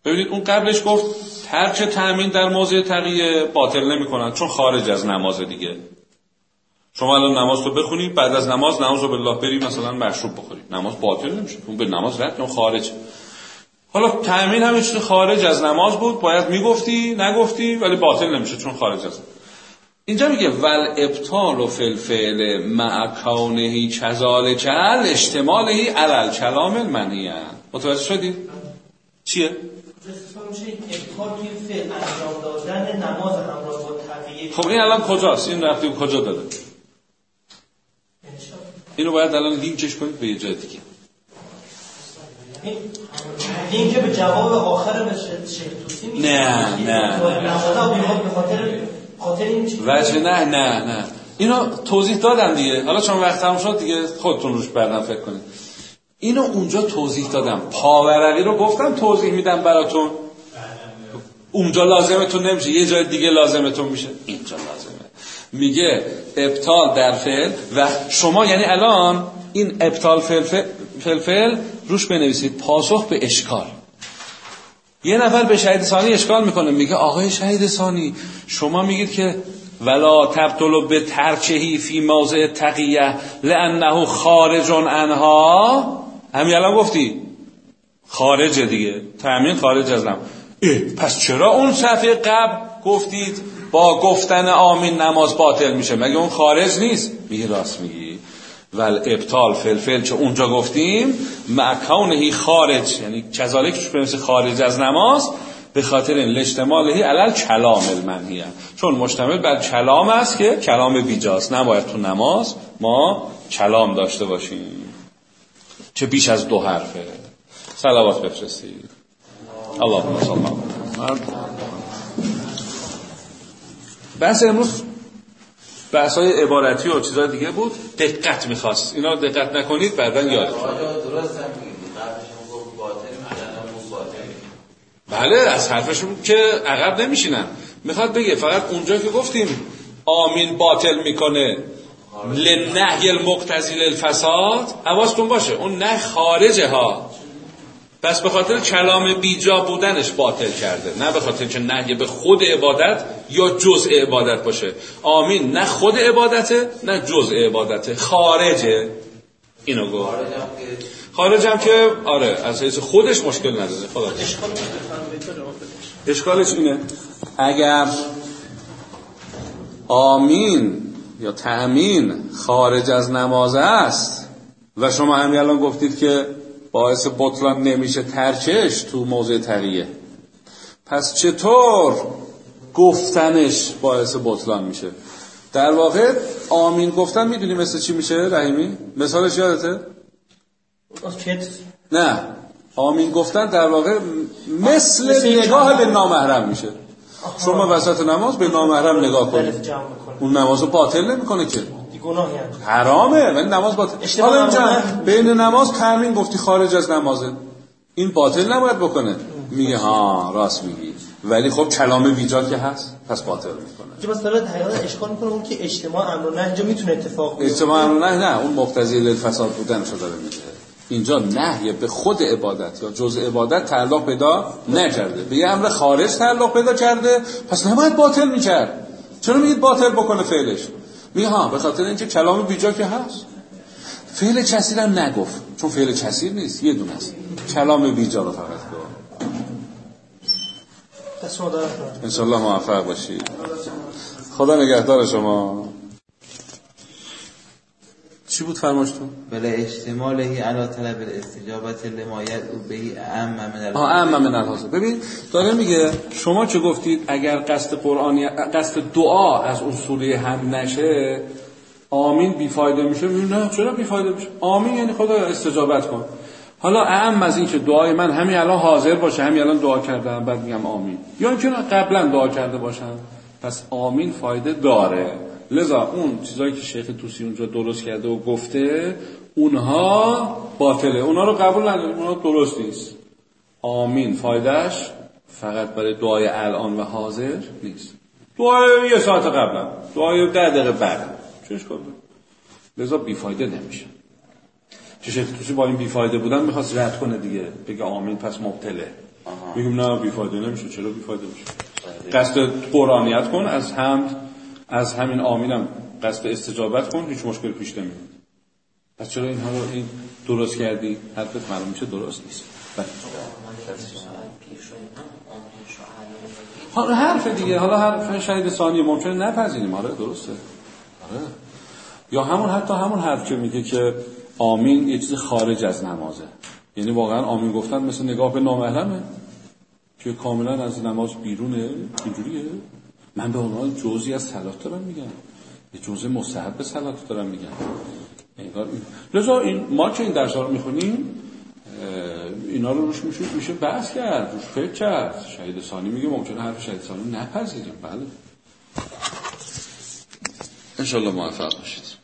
ببینید اون قبلش گفت ترک تأمین در موضع تقیه باطل نمی چون خارج از نماز دیگه. شما الان نماز رو بخونید بعد از نماز نماز رو بالله بری مثلا مشروب بخورید. نماز باطل نمیشه اون به نماز رد اون خارج. حالا تأمین هم خارج از نماز بود باید می‌گفتی نگفتی ولی باطل نمیشه چون خارج از اینجا میگه ول ابطال و فلفل مع کونه کزال کل اشتمالهی علل کلام المنیه متوجه شدی؟ چیه؟ خب این الان کجاست؟ این رفتی کجا داره؟ اینو باید الان لینکش کنید به یه جای دیگه این که به جواب آخر به نه نه به خاطر وجه نه نه نه. اینو توضیح دادم دیگه. حالا چون وقت هم شد دیگه خودتون روش بعدم فکر کنید. اینو اونجا توضیح دادم. پاورقی رو گفتم توضیح میدم براتون. اونجا لازمتون نمیشه. یه جای دیگه لازمتون میشه. اینجا لازمه. میگه ابطال در فعل و شما یعنی الان این ابطال فعل, فعل روش بنویسید. پاسخ به اشکال. یه نفر به شهید ثانی اشکال می‌کنه. میگه آقای شهید ثانی شما میگید که ولا تبتلو به ترچهی فی موضع تقیه لانه خارج عنها. همین الان گفتی. خارج دیگه. تامین خارج از نم پس چرا اون صفحه قبل گفتید با گفتن آمین نماز باطل میشه؟ مگه اون خارج نیست؟ میگه راست میگی. ول ابطال فلفل چه اونجا گفتیم معکونهی خارج یعنی کذالک خارج از نماز به خاطر این لشتمالهی علل کلام المنهیه. چون مشتمل بر کلام است که کلام بیجاست نباید تو نماز ما کلام داشته باشیم. چه بیش از دو حرفه. سلوات بفرستید. اللهم صل. بحث امروز بحث های عبارتی و چیزهای دیگه بود. دقت می‌خواست. اینا دقت نکنید بعدا یاد بله از حرفشون که عقب نمیشینن. می‌خواد بگه فقط اونجا که گفتیم آمین باطل می‌کنه. لنهی المقتضی للفساد. حواستون باشه اون نه خارجه ها. پس به خاطر کلام بیجا بودنش باطل کرده. نه به خاطر که نهی به خود عبادت یا جزء عبادت باشه. آمین. نه خود عبادته نه جزء عبادته. خارجه. اینو گفت. خارج هم که آره از حیث خودش مشکل نداره. خدا اشکالش اینه اگر آمین یا تأمین خارج از نماز است و شما همین الان گفتید که باعث بطلان نمیشه ترکش تو موضع تقیه پس چطور گفتنش باعث بطلان میشه؟ در واقع آمین گفتن می‌دونی مثل چی میشه رحیمی؟ مثالش یادته؟ نه. آمین گفتن در واقع مثل نگاه به نامحرم میشه. شما وسط نماز به نامحرم نگاه کنید. اون نماز رو باطل نمی‌کنه که. حرامه. ولی نماز باطل. حالا اینجا بین نماز تامین گفتی خارج از نمازه این باطل نباید بکنه. میگه ها راست میگی. ولی خب کلام بیجا که هست پس باطل می‌کنه. که بس داره حقیقت اشکال می‌کنه اون که اجتماع امر نه اینجا می‌تونه اتفاق بیفته. اجتماع امر نه نه اون مقتضی للفساد بودن شو داره میگه. اینجا نهی به خود عبادت یا جزء عبادت تعلق پیدا نکرده. به یه امر خارج تعلق پیدا کرده پس نباید باطل می‌کرد. چرا میگید باطل بکنه فعلش؟ میگه ها به خاطر اینکه کلام بیجا که هست. فعل کثیر هم نگفت چون فعل کثیر نیست یه دونه است. کلام بیجا رو فقط گفت. انشالله موفق باشید خدا نگهدار شما. چی بود فرماشتون؟ بله اجتمالهی علا طلب الاستجابت لمایت او بهی اعم من آه اعم من الحاضر. ببین داره میگه شما چه گفتید؟ اگر قصد قرآنی قصد دعا از سوره هم نشه آمین بیفایده میشه. نه چرا بیفایده میشه؟ آمین یعنی خدا استجابت کن. حالا اعم از این که دعای من همین الان حاضر باشه همین الان دعا کردم بعد میگم آمین. یا اینکه قبلا دعا کرده باشم پس آمین فایده داره. لذا اون چیزایی که شیخ توسی اونجا درست کرده و گفته اونها باطله. اونها رو قبول نداریم. اونها درست نیست. آمین. فایدهش فقط برای دعای الان و حاضر نیست. دعای یه ساعت قبلا دعای ده دقیقه بعد. چش کنه لذا بیفایده نمیشه. چه شیخ توسی با این بیفایده بودن می‌خواست رد کنه دیگه. بگه آمین پس مبتله. میگم نه بیفایده نمیشه. چرا بیفایده میشه؟ قصد قرآنیت کن از حمد از همین آمینم قصد استجابت کن هیچ مشکل پیش نمیاد. پس چرا اینها رو این درست کردی؟ حرفت معلوم میشه درست نیست. بله. حرف دیگه حالا حرف شهید ثانی ممکنه نپذیریم. آره درسته. آره. یا همون حتی همون حرف که میگه که آمین یه چیز خارج از نمازه. یعنی واقعا آمین گفتن مثل نگاه به نامحرمه که کاملا از نماز بیرونه. اینجوریه. من به عنوان جزئی از صلات دارم میگم. یه جزء مستحب صلات دارم میگم. لذا این ما که این درس رو می‌خونیم اینا رو روش میشه میشه بحث کرد روش فکر کرد. شهید ثانی میگه ممکنه حرف شهید ثانی نپذیریم. بله. انشالله موفق باشید.